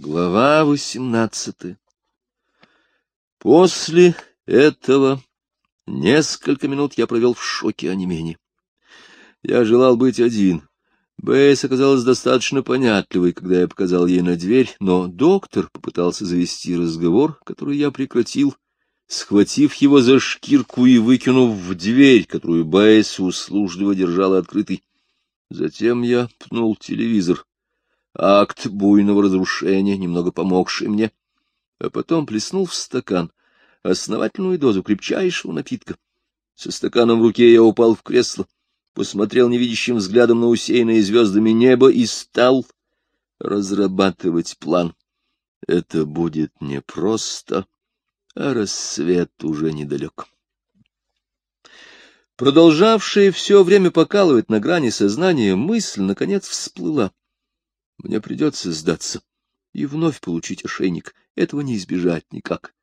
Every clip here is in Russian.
Глава восемнадцатая После этого несколько минут я провел в шоке онемения. Я желал быть один. Бейс оказалась достаточно понятливой, когда я показал ей на дверь, но доктор попытался завести разговор, который я прекратил, схватив его за шкирку и выкинув в дверь, которую Бейс услужливо держала открытой. Затем я пнул телевизор акт буйного разрушения, немного помогший мне, а потом плеснул в стакан основательную дозу крепчайшего напитка. Со стаканом в руке я упал в кресло, посмотрел невидящим взглядом на усеянное звездами небо и стал разрабатывать план. Это будет непросто, а рассвет уже недалек. Продолжавшая все время покалывать на грани сознания мысль, наконец, всплыла. Мне придется сдаться и вновь получить ошейник. Этого не избежать никак.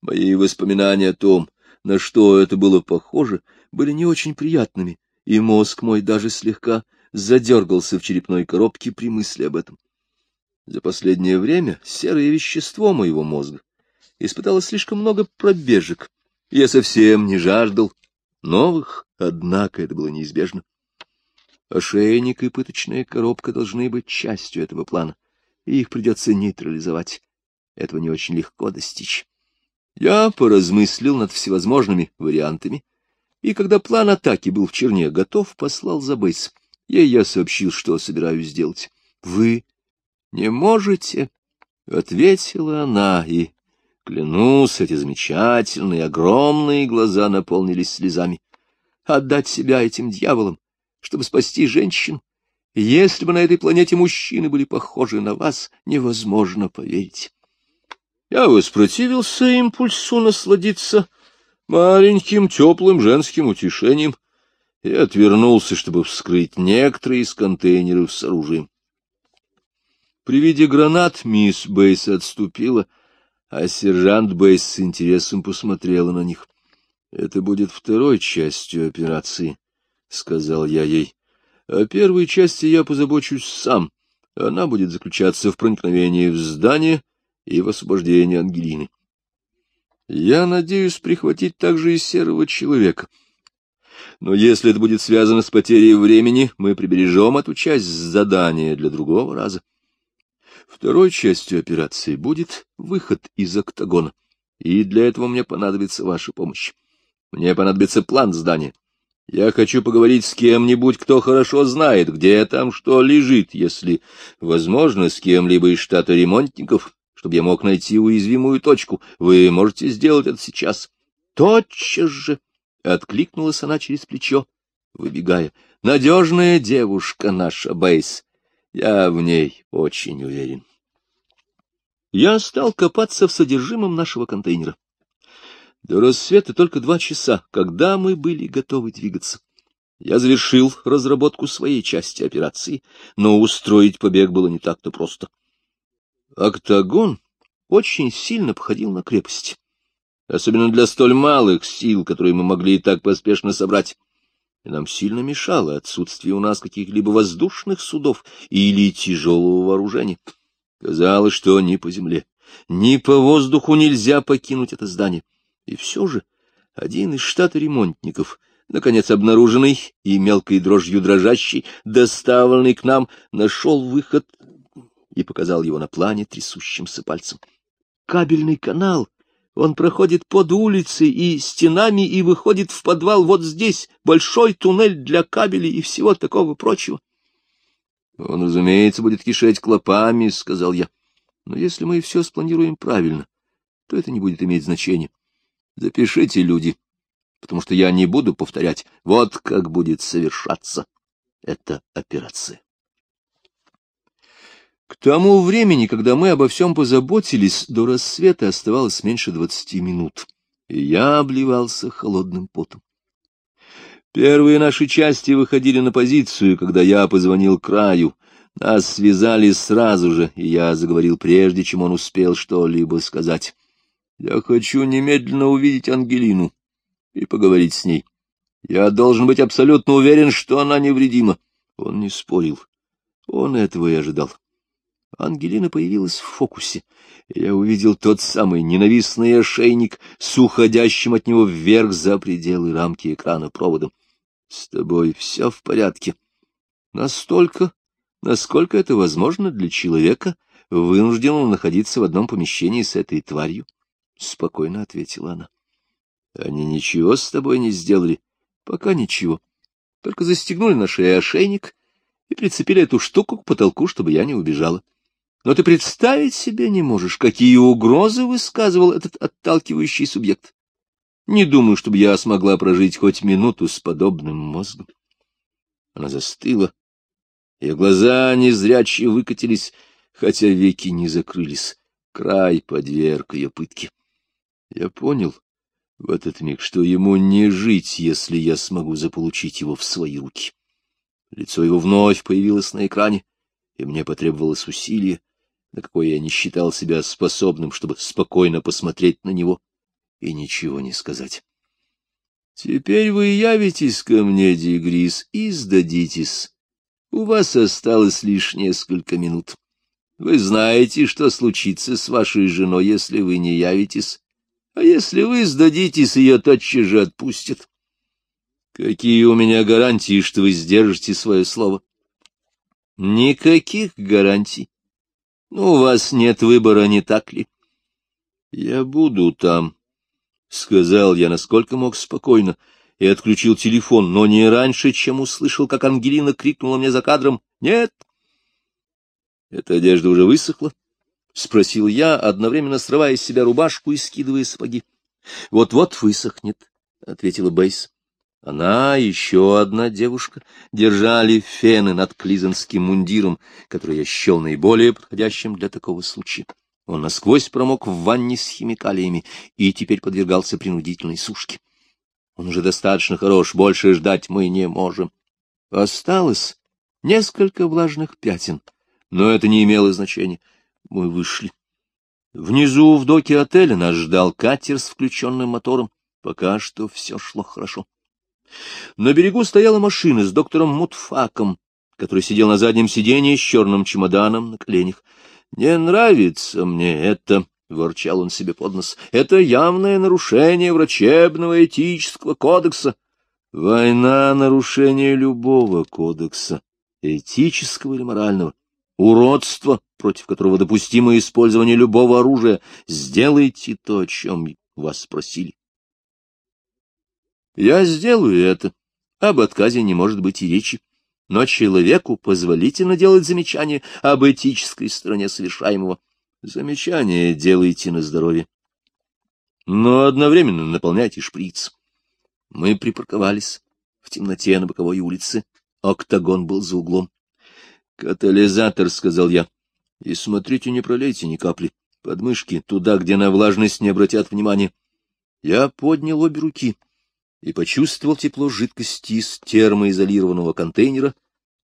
Мои воспоминания о том, на что это было похоже, были не очень приятными, и мозг мой даже слегка задергался в черепной коробке при мысли об этом. За последнее время серое вещество моего мозга испытало слишком много пробежек. Я совсем не жаждал новых, однако это было неизбежно. Ошейник и пыточная коробка должны быть частью этого плана, и их придется нейтрализовать. Этого не очень легко достичь. Я поразмыслил над всевозможными вариантами, и когда план атаки был в черне готов, послал за Бейс. Ей я сообщил, что собираюсь сделать. — Вы не можете, — ответила она, и, клянусь, эти замечательные, огромные глаза наполнились слезами. — Отдать себя этим дьяволам, чтобы спасти женщин. Если бы на этой планете мужчины были похожи на вас, невозможно поверить. Я воспротивился импульсу насладиться маленьким теплым женским утешением и отвернулся, чтобы вскрыть некоторые из контейнеров с оружием. При виде гранат мисс Бейс отступила, а сержант Бейс с интересом посмотрела на них. Это будет второй частью операции. — сказал я ей. — О первой части я позабочусь сам. Она будет заключаться в проникновении в здание и в освобождении Ангелины. Я надеюсь прихватить также и серого человека. Но если это будет связано с потерей времени, мы прибережем эту часть задания для другого раза. Второй частью операции будет выход из октагона, и для этого мне понадобится ваша помощь. Мне понадобится план здания. Я хочу поговорить с кем-нибудь, кто хорошо знает, где там что лежит, если, возможно, с кем-либо из штата ремонтников, чтобы я мог найти уязвимую точку. Вы можете сделать это сейчас. Тотчас же откликнулась она через плечо, выбегая. Надежная девушка наша, Бейс. Я в ней очень уверен. Я стал копаться в содержимом нашего контейнера. До рассвета только два часа, когда мы были готовы двигаться. Я завершил разработку своей части операции, но устроить побег было не так-то просто. Октагон очень сильно походил на крепость, особенно для столь малых сил, которые мы могли и так поспешно собрать. И нам сильно мешало отсутствие у нас каких-либо воздушных судов или тяжелого вооружения. Казалось, что ни по земле, ни по воздуху нельзя покинуть это здание. И все же один из штата ремонтников, наконец обнаруженный и мелкой дрожью дрожащий, доставленный к нам, нашел выход и показал его на плане трясущимся пальцем. Кабельный канал, он проходит под улицей и стенами и выходит в подвал вот здесь, большой туннель для кабелей и всего такого прочего. Он, разумеется, будет кишеть клопами, — сказал я. Но если мы все спланируем правильно, то это не будет иметь значения. Запишите, люди, потому что я не буду повторять. Вот как будет совершаться эта операция. К тому времени, когда мы обо всем позаботились, до рассвета оставалось меньше двадцати минут, и я обливался холодным потом. Первые наши части выходили на позицию, когда я позвонил краю. Нас связали сразу же, и я заговорил прежде, чем он успел что-либо сказать. Я хочу немедленно увидеть Ангелину и поговорить с ней. Я должен быть абсолютно уверен, что она невредима. Он не спорил. Он этого и ожидал. Ангелина появилась в фокусе. Я увидел тот самый ненавистный ошейник с уходящим от него вверх за пределы рамки экрана проводом. — С тобой все в порядке. Настолько, насколько это возможно для человека, вынужденного находиться в одном помещении с этой тварью, — спокойно ответила она. — Они ничего с тобой не сделали? — Пока ничего. Только застегнули на шее ошейник и прицепили эту штуку к потолку, чтобы я не убежала. Но ты представить себе не можешь, какие угрозы высказывал этот отталкивающий субъект. Не думаю, чтобы я смогла прожить хоть минуту с подобным мозгом. Она застыла. Ее глаза незрячие выкатились, хотя веки не закрылись. Край подверг ее пытке. Я понял в этот миг, что ему не жить, если я смогу заполучить его в свои руки. Лицо его вновь появилось на экране, и мне потребовалось усилие, на какое я не считал себя способным, чтобы спокойно посмотреть на него и ничего не сказать. Теперь вы явитесь ко мне, Дигрис, и сдадитесь. У вас осталось лишь несколько минут. Вы знаете, что случится с вашей женой, если вы не явитесь, а если вы сдадитесь, ее тотчас же отпустят. Какие у меня гарантии, что вы сдержите свое слово? Никаких гарантий. Ну, у вас нет выбора, не так ли? Я буду там, — сказал я, насколько мог спокойно, и отключил телефон, но не раньше, чем услышал, как Ангелина крикнула мне за кадром «Нет!». Эта одежда уже высохла, — спросил я, одновременно срывая с себя рубашку и скидывая сапоги. «Вот — Вот-вот высохнет, — ответила Бейс. Она и еще одна девушка держали фены над клизанским мундиром, который я счел наиболее подходящим для такого случая. Он насквозь промок в ванне с химикалиями и теперь подвергался принудительной сушке. Он уже достаточно хорош, больше ждать мы не можем. Осталось несколько влажных пятен, но это не имело значения. Мы вышли. Внизу в доке отеля нас ждал катер с включенным мотором. Пока что все шло хорошо. На берегу стояла машина с доктором Мутфаком, который сидел на заднем сиденье с черным чемоданом на коленях. — Не нравится мне это, — ворчал он себе под нос, — это явное нарушение врачебного этического кодекса. Война — нарушение любого кодекса, этического или морального. Уродство, против которого допустимо использование любого оружия. Сделайте то, о чем вас спросили. Я сделаю это. Об отказе не может быть и речи. Но человеку позволительно делать замечания об этической стороне совершаемого. Замечания делайте на здоровье. Но одновременно наполняйте шприц. Мы припарковались в темноте на боковой улице. Октагон был за углом. «Катализатор», — сказал я. «И смотрите, не пролейте ни капли. Подмышки туда, где на влажность не обратят внимания». Я поднял обе руки и почувствовал тепло жидкости из термоизолированного контейнера,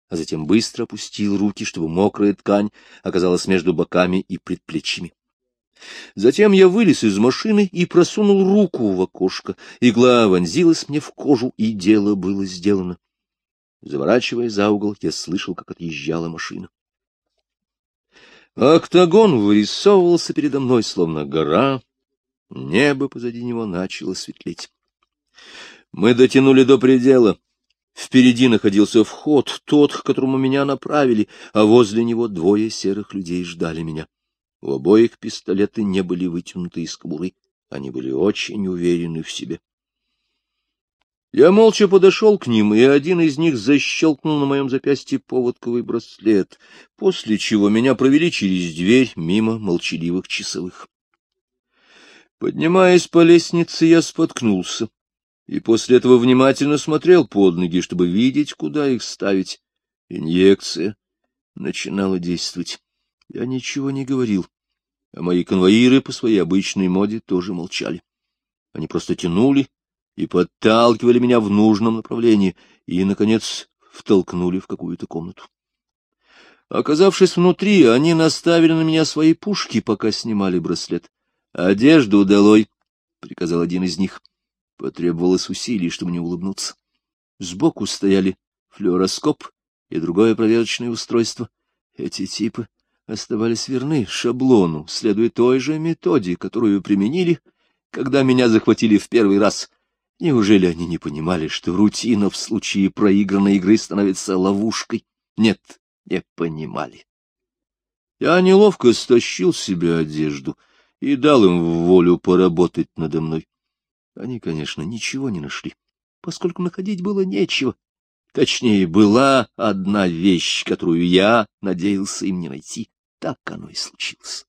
а затем быстро опустил руки, чтобы мокрая ткань оказалась между боками и предплечьями. Затем я вылез из машины и просунул руку в окошко. Игла вонзилась мне в кожу, и дело было сделано. Заворачивая за угол, я слышал, как отъезжала машина. Октагон вырисовывался передо мной, словно гора. Небо позади него начало светлеть. Мы дотянули до предела. Впереди находился вход, тот, к которому меня направили, а возле него двое серых людей ждали меня. У обоих пистолеты не были вытянуты из кобуры, они были очень уверены в себе. Я молча подошел к ним, и один из них защелкнул на моем запястье поводковый браслет, после чего меня провели через дверь мимо молчаливых часовых. Поднимаясь по лестнице, я споткнулся и после этого внимательно смотрел под ноги, чтобы видеть, куда их ставить. Инъекция начинала действовать. Я ничего не говорил, а мои конвоиры по своей обычной моде тоже молчали. Они просто тянули и подталкивали меня в нужном направлении, и, наконец, втолкнули в какую-то комнату. Оказавшись внутри, они наставили на меня свои пушки, пока снимали браслет. — Одежду долой, — приказал один из них. Потребовалось усилий, чтобы не улыбнуться. Сбоку стояли флюороскоп и другое проверочное устройство. Эти типы оставались верны шаблону, следуя той же методе, которую применили, когда меня захватили в первый раз. Неужели они не понимали, что рутина в случае проигранной игры становится ловушкой? Нет, не понимали. Я неловко стащил себе одежду и дал им волю поработать надо мной. Они, конечно, ничего не нашли, поскольку находить было нечего. Точнее, была одна вещь, которую я надеялся им не найти. Так оно и случилось.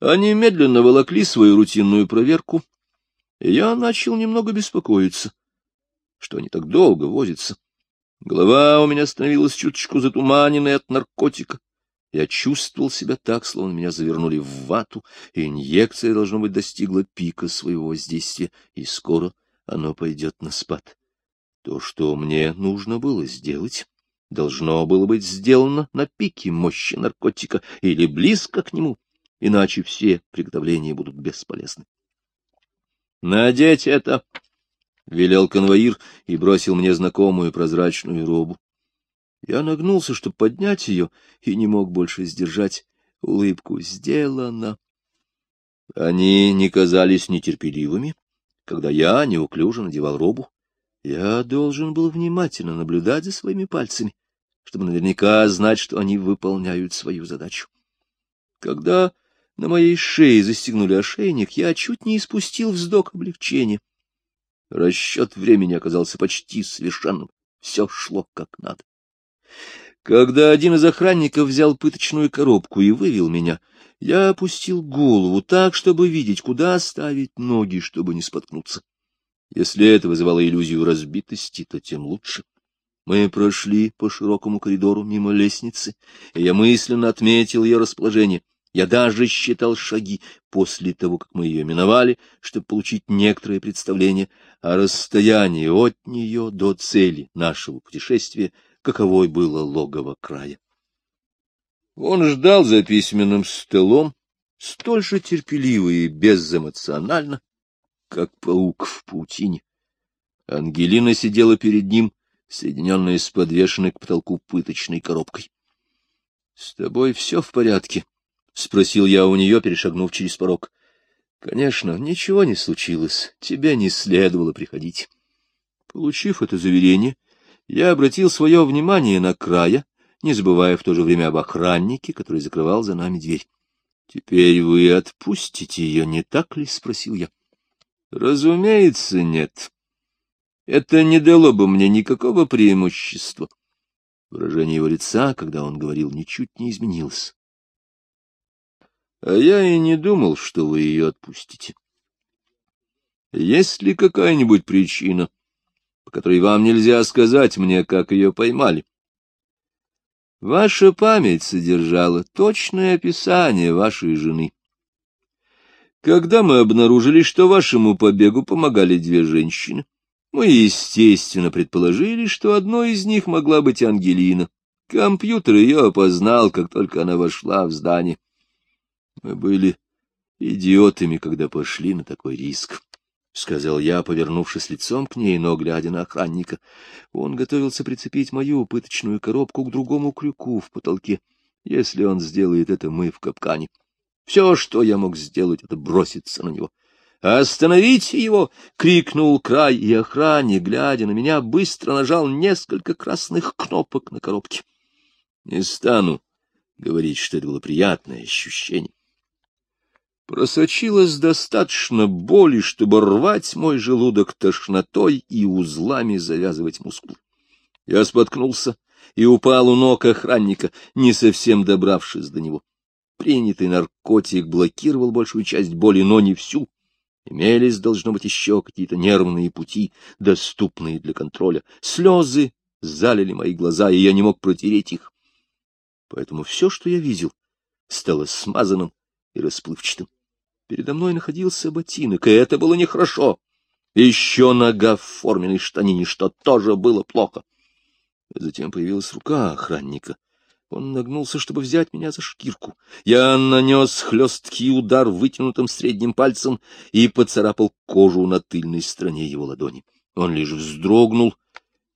Они медленно волокли свою рутинную проверку, и я начал немного беспокоиться, что они так долго возятся. Голова у меня становилась чуточку затуманенной от наркотика. Я чувствовал себя так, словно меня завернули в вату, и инъекция, должно быть, достигла пика своего воздействия, и скоро оно пойдет на спад. То, что мне нужно было сделать, должно было быть сделано на пике мощи наркотика или близко к нему, иначе все приготовления будут бесполезны. «Надеть это!» — велел конвоир и бросил мне знакомую прозрачную робу. Я нагнулся, чтобы поднять ее, и не мог больше сдержать улыбку. Сделано. Они не казались нетерпеливыми, когда я неуклюже надевал робу. Я должен был внимательно наблюдать за своими пальцами, чтобы наверняка знать, что они выполняют свою задачу. Когда на моей шее застегнули ошейник, я чуть не испустил вздох облегчения. Расчет времени оказался почти совершенным. Все шло как надо. Когда один из охранников взял пыточную коробку и вывел меня, я опустил голову так, чтобы видеть, куда ставить ноги, чтобы не споткнуться. Если это вызывало иллюзию разбитости, то тем лучше. Мы прошли по широкому коридору мимо лестницы, и я мысленно отметил ее расположение — я даже считал шаги после того, как мы ее миновали, чтобы получить некоторое представление о расстоянии от нее до цели нашего путешествия, каковой было логово края. Он ждал за письменным столом, столь же терпеливо и безэмоционально, как паук в паутине. Ангелина сидела перед ним, соединенная с подвешенной к потолку пыточной коробкой. — С тобой все в порядке? — спросил я у нее, перешагнув через порог. — Конечно, ничего не случилось. Тебе не следовало приходить. Получив это заверение, я обратил свое внимание на края, не забывая в то же время об охраннике, который закрывал за нами дверь. — Теперь вы отпустите ее, не так ли? — спросил я. — Разумеется, нет. Это не дало бы мне никакого преимущества. Выражение его лица, когда он говорил, ничуть не изменилось. А я и не думал, что вы ее отпустите. Есть ли какая-нибудь причина, по которой вам нельзя сказать мне, как ее поймали? Ваша память содержала точное описание вашей жены. Когда мы обнаружили, что вашему побегу помогали две женщины, мы, естественно, предположили, что одной из них могла быть Ангелина. Компьютер ее опознал, как только она вошла в здание. Мы были идиотами, когда пошли на такой риск, — сказал я, повернувшись лицом к ней, но глядя на охранника. Он готовился прицепить мою пыточную коробку к другому крюку в потолке. Если он сделает это, мы в капкане. Все, что я мог сделать, это броситься на него. «Остановите его!» — крикнул край, и охранник, глядя на меня, быстро нажал несколько красных кнопок на коробке. Не стану говорить, что это было приятное ощущение. Просочилось достаточно боли, чтобы рвать мой желудок тошнотой и узлами завязывать мускулы. Я споткнулся и упал у ног охранника, не совсем добравшись до него. Принятый наркотик блокировал большую часть боли, но не всю. Имелись, должно быть, еще какие-то нервные пути, доступные для контроля. Слезы залили мои глаза, и я не мог протереть их. Поэтому все, что я видел, стало смазанным и расплывчатым. Передо мной находился ботинок, и это было нехорошо. Еще нога в форменной штанине, что тоже было плохо. Затем появилась рука охранника. Он нагнулся, чтобы взять меня за шкирку. Я нанес хлесткий удар вытянутым средним пальцем и поцарапал кожу на тыльной стороне его ладони. Он лишь вздрогнул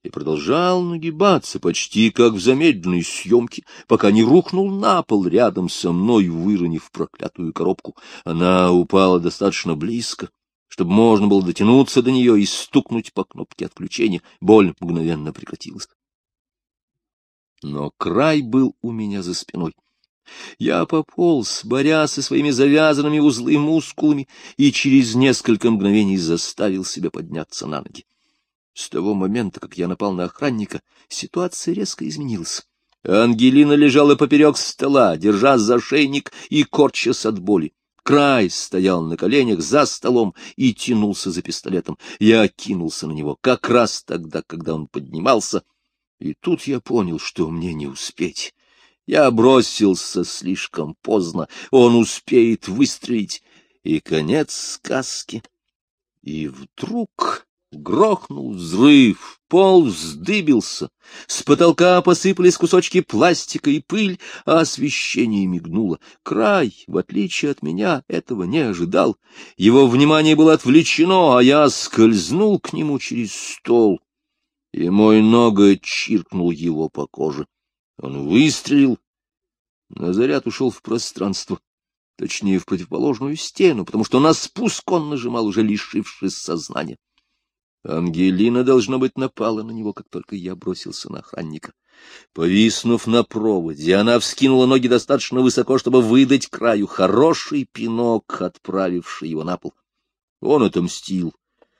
и продолжал нагибаться, почти как в замедленной съемке, пока не рухнул на пол рядом со мной, выронив проклятую коробку. Она упала достаточно близко, чтобы можно было дотянуться до нее и стукнуть по кнопке отключения. Боль мгновенно прекратилась. Но край был у меня за спиной. Я пополз, боря со своими завязанными узлы мускулами, и через несколько мгновений заставил себя подняться на ноги. С того момента, как я напал на охранника, ситуация резко изменилась. Ангелина лежала поперек стола, держа за шейник и корчась от боли. Край стоял на коленях за столом и тянулся за пистолетом. Я кинулся на него как раз тогда, когда он поднимался, и тут я понял, что мне не успеть. Я бросился слишком поздно, он успеет выстрелить, и конец сказки. И вдруг грохнул взрыв, пол вздыбился, с потолка посыпались кусочки пластика и пыль, а освещение мигнуло. Край, в отличие от меня, этого не ожидал. Его внимание было отвлечено, а я скользнул к нему через стол, и мой ноготь чиркнул его по коже. Он выстрелил, но заряд ушел в пространство, точнее, в противоположную стену, потому что на спуск он нажимал, уже лишившись сознания. Ангелина, должно быть, напала на него, как только я бросился на охранника. Повиснув на проводе, она вскинула ноги достаточно высоко, чтобы выдать краю хороший пинок, отправивший его на пол. Он отомстил,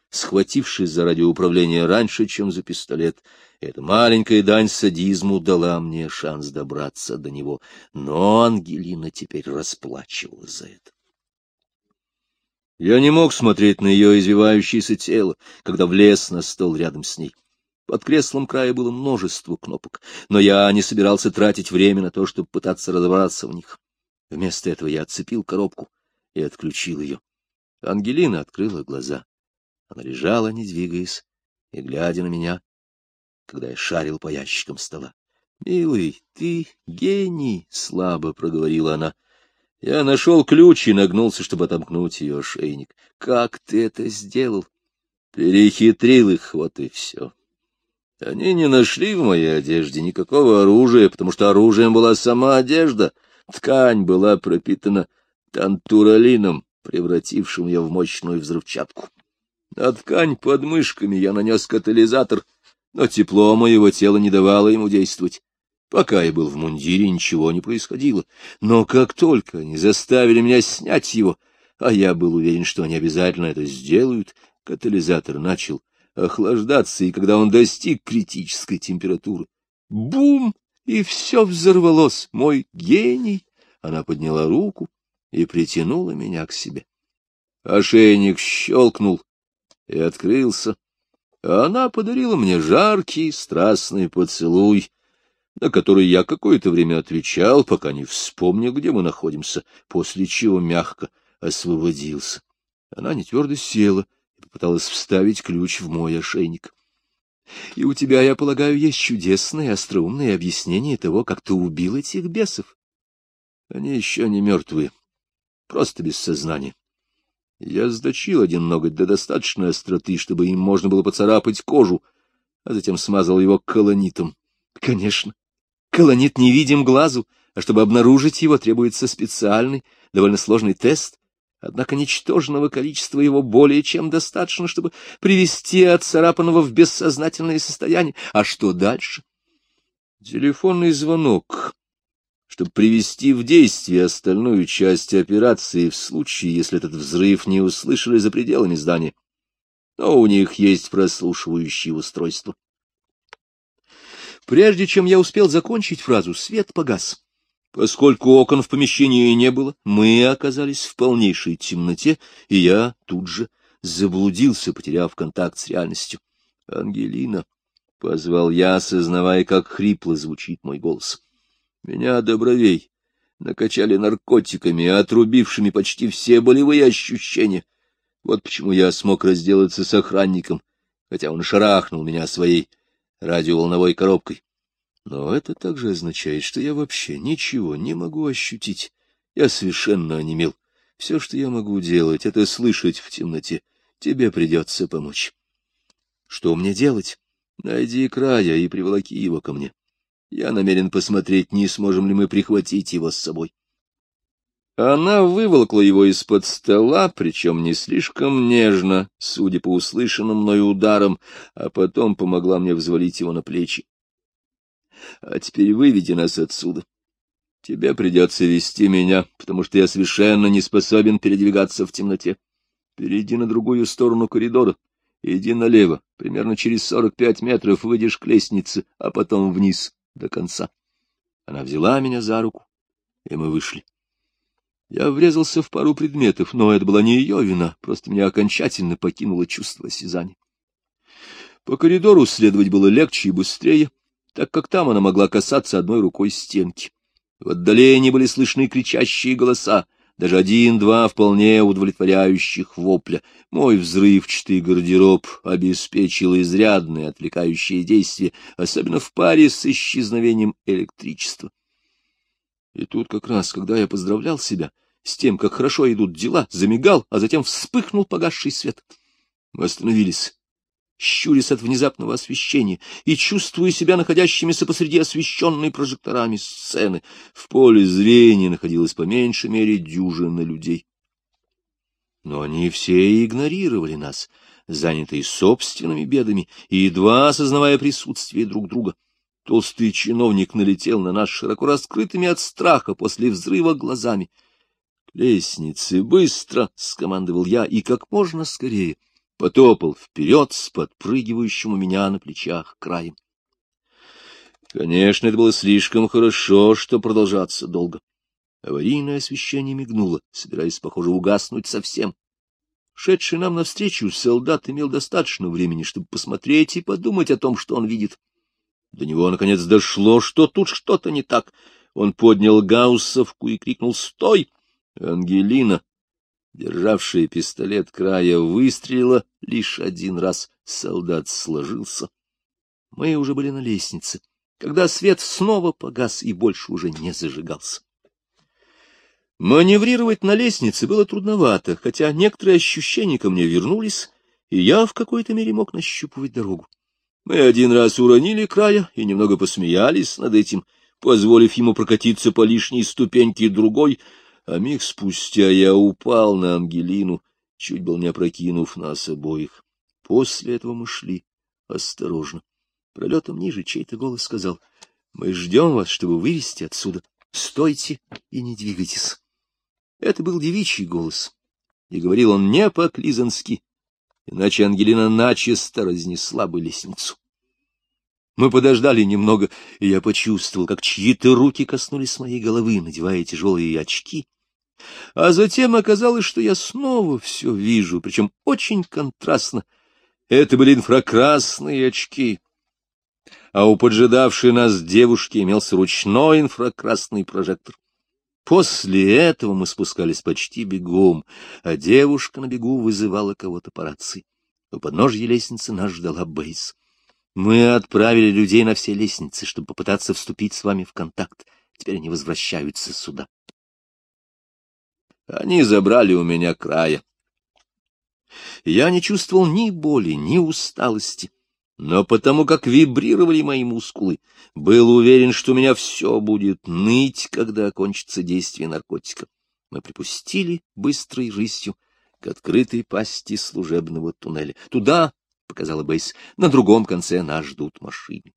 схватившись за радиоуправление раньше, чем за пистолет, эта маленькая дань садизму дала мне шанс добраться до него, но Ангелина теперь расплачивалась за это. Я не мог смотреть на ее извивающееся тело, когда влез на стол рядом с ней. Под креслом края было множество кнопок, но я не собирался тратить время на то, чтобы пытаться разобраться в них. Вместо этого я отцепил коробку и отключил ее. Ангелина открыла глаза. Она лежала, не двигаясь, и глядя на меня, когда я шарил по ящикам стола. — Милый, ты гений! — слабо проговорила она. Я нашел ключ и нагнулся, чтобы отомкнуть ее ошейник. — Как ты это сделал? — Перехитрил их, вот и все. Они не нашли в моей одежде никакого оружия, потому что оружием была сама одежда. Ткань была пропитана тантуралином, превратившим ее в мощную взрывчатку. На ткань под мышками я нанес катализатор — но тепло моего тела не давало ему действовать. Пока я был в мундире, ничего не происходило. Но как только они заставили меня снять его, а я был уверен, что они обязательно это сделают, катализатор начал охлаждаться, и когда он достиг критической температуры, бум, и все взорвалось. Мой гений! Она подняла руку и притянула меня к себе. Ошейник щелкнул и открылся она подарила мне жаркий, страстный поцелуй, на который я какое-то время отвечал, пока не вспомнил, где мы находимся, после чего мягко освободился. Она не твердо села и попыталась вставить ключ в мой ошейник. — И у тебя, я полагаю, есть чудесное, остроумное объяснение того, как ты убил этих бесов. Они еще не мертвые, просто без сознания. Я сдочил один ноготь до достаточной остроты, чтобы им можно было поцарапать кожу, а затем смазал его колонитом. Конечно, колонит невидим глазу, а чтобы обнаружить его, требуется специальный, довольно сложный тест. Однако ничтожного количества его более чем достаточно, чтобы привести отцарапанного в бессознательное состояние. А что дальше? Телефонный звонок чтобы привести в действие остальную часть операции в случае, если этот взрыв не услышали за пределами здания. Но у них есть прослушивающие устройства. Прежде чем я успел закончить фразу, свет погас. Поскольку окон в помещении не было, мы оказались в полнейшей темноте, и я тут же заблудился, потеряв контакт с реальностью. «Ангелина», — позвал я, осознавая, как хрипло звучит мой голос. Меня до бровей накачали наркотиками, отрубившими почти все болевые ощущения. Вот почему я смог разделаться с охранником, хотя он шарахнул меня своей радиоволновой коробкой. Но это также означает, что я вообще ничего не могу ощутить. Я совершенно онемел. Все, что я могу делать, — это слышать в темноте. Тебе придется помочь. Что мне делать? Найди края и приволоки его ко мне. Я намерен посмотреть, не сможем ли мы прихватить его с собой. Она выволокла его из-под стола, причем не слишком нежно, судя по услышанным мною ударам, а потом помогла мне взвалить его на плечи. — А теперь выведи нас отсюда. Тебе придется вести меня, потому что я совершенно не способен передвигаться в темноте. Перейди на другую сторону коридора, иди налево, примерно через сорок пять метров выйдешь к лестнице, а потом вниз до конца. Она взяла меня за руку, и мы вышли. Я врезался в пару предметов, но это была не ее вина, просто меня окончательно покинуло чувство осязания. По коридору следовать было легче и быстрее, так как там она могла касаться одной рукой стенки. В отдалении были слышны кричащие голоса, даже один-два вполне удовлетворяющих вопля. Мой взрывчатый гардероб обеспечил изрядное отвлекающее действие, особенно в паре с исчезновением электричества. И тут как раз, когда я поздравлял себя с тем, как хорошо идут дела, замигал, а затем вспыхнул погасший свет. Мы остановились щурясь от внезапного освещения и чувствуя себя находящимися посреди освещенной прожекторами сцены. В поле зрения находилось по меньшей мере дюжина людей. Но они все игнорировали нас, занятые собственными бедами и едва осознавая присутствие друг друга. Толстый чиновник налетел на нас широко раскрытыми от страха после взрыва глазами. — К лестнице, быстро! — скомандовал я, и как можно скорее — потопал вперед с подпрыгивающим у меня на плечах краем. Конечно, это было слишком хорошо, что продолжаться долго. Аварийное освещение мигнуло, собираясь, похоже, угаснуть совсем. Шедший нам навстречу солдат имел достаточно времени, чтобы посмотреть и подумать о том, что он видит. До него, наконец, дошло, что тут что-то не так. Он поднял гауссовку и крикнул «Стой!» Ангелина, державшая пистолет края, выстрелила лишь один раз. Солдат сложился. Мы уже были на лестнице, когда свет снова погас и больше уже не зажигался. Маневрировать на лестнице было трудновато, хотя некоторые ощущения ко мне вернулись, и я в какой-то мере мог нащупывать дорогу. Мы один раз уронили края и немного посмеялись над этим, позволив ему прокатиться по лишней ступеньке другой, а миг спустя я упал на Ангелину, чуть был не опрокинув нас обоих. После этого мы шли осторожно. Пролетом ниже чей-то голос сказал, — Мы ждем вас, чтобы вывести отсюда. Стойте и не двигайтесь. Это был девичий голос, и говорил он не по-клизански, иначе Ангелина начисто разнесла бы лестницу. Мы подождали немного, и я почувствовал, как чьи-то руки коснулись моей головы, надевая тяжелые очки, а затем оказалось, что я снова все вижу, причем очень контрастно. Это были инфракрасные очки. А у поджидавшей нас девушки имелся ручной инфракрасный прожектор. После этого мы спускались почти бегом, а девушка на бегу вызывала кого-то по рации. У подножья лестницы нас ждала Бейс. Мы отправили людей на все лестницы, чтобы попытаться вступить с вами в контакт. Теперь они возвращаются сюда. Они забрали у меня края. Я не чувствовал ни боли, ни усталости, но потому как вибрировали мои мускулы, был уверен, что у меня все будет ныть, когда окончится действие наркотика. Мы припустили быстрой рысью к открытой пасти служебного туннеля. Туда, — показала Бейс, — на другом конце нас ждут машины.